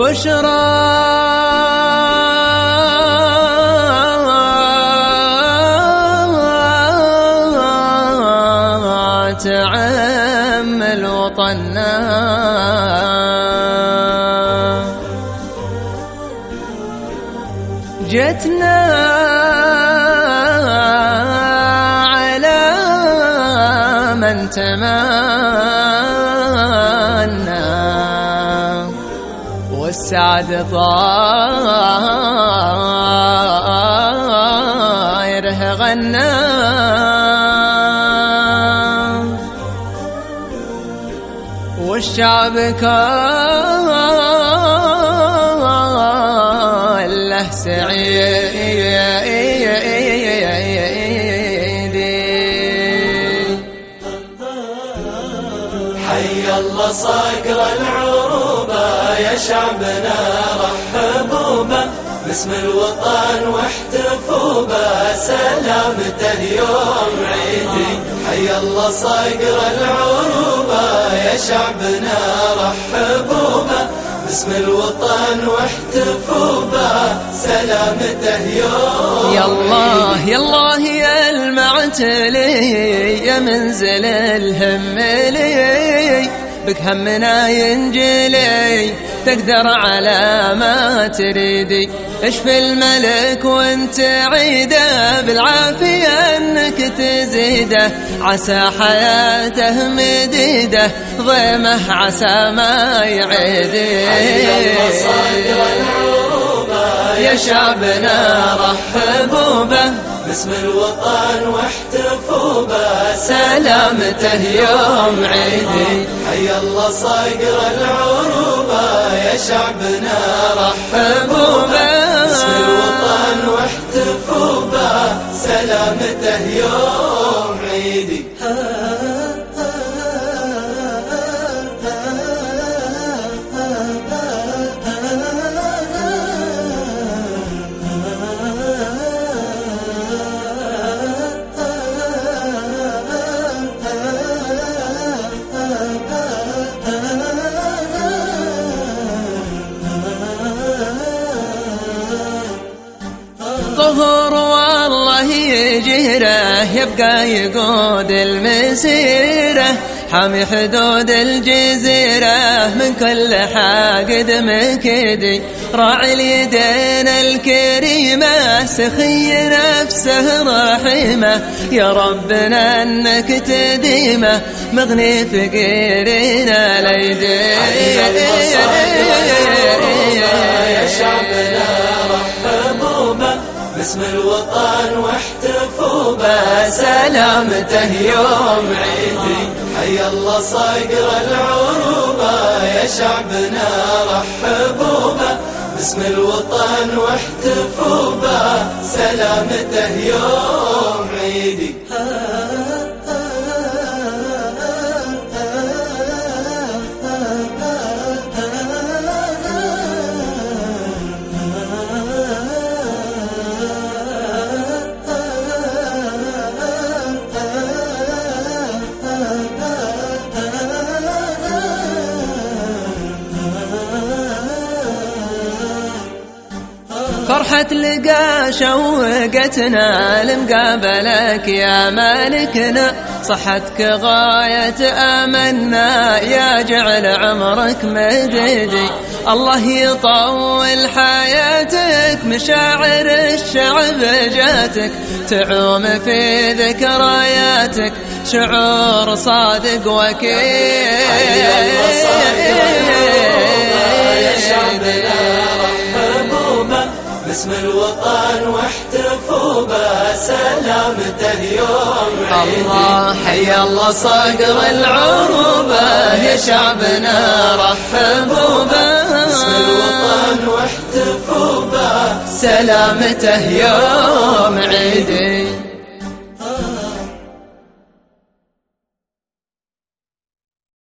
بشرى. تعم الوطنا جتنا على من تمنى والسعد طايره غنى. والشعب كله سعيد حي الله صقر العروبة يا شعبنا رحبوا به باسم الوطن واحتفوا به سلامته يوم عيدي حي الله صقر العروبة يا شعبنا رحبوا به باسم الوطن واحتفوا به سلامته يوم يا الله يا الله يا المعتلي يا منزل الهم لي. بك همنا ينجلي تقدر على ما تريدي. اشفي الملك وانت عيده بالعافية انك تزيده عسى حياته مديدة ضيمة عسى ما يعيدي يا شعبنا رحبوا به باسم الوطن واحتفوا به سلامته يوم عيدي حي الله صقر العروبة يا شعبنا رحبوا به باسم الوطن واحتفوا به سلامته يوم عيدي ظهور والله يجهره يبقى يقود المسيرة. حامي حدود الجزيرة من كل حاقد مكدي راعي اليدين الكريمة سخي نفسه رحيمة. يا ربنا أنك تديمة مغني فقيرنا ليدي يا شعبنا. باسم الوطن واحتفوا به سلامته يوم عيدي حي الله صقر العروبة يا شعبنا رحبوا به باسم الوطن واحتفوا به سلامته يوم فرحة لقى شوقتنا لمقابلك يا مالكنا. صحتك غاية آمنا. يا جعل عمرك مددي. الله يطول حياتك مشاعر الشعب جاتك. تعوم في ذكرياتك شعور صادق وكيل. باسم الوطن واحتفوا به سلامته يوم عيدي الله حي الله صقر العروبة يا شعبنا رحبوا باسم به الوطن واحتفوا به سلامته يوم عيدي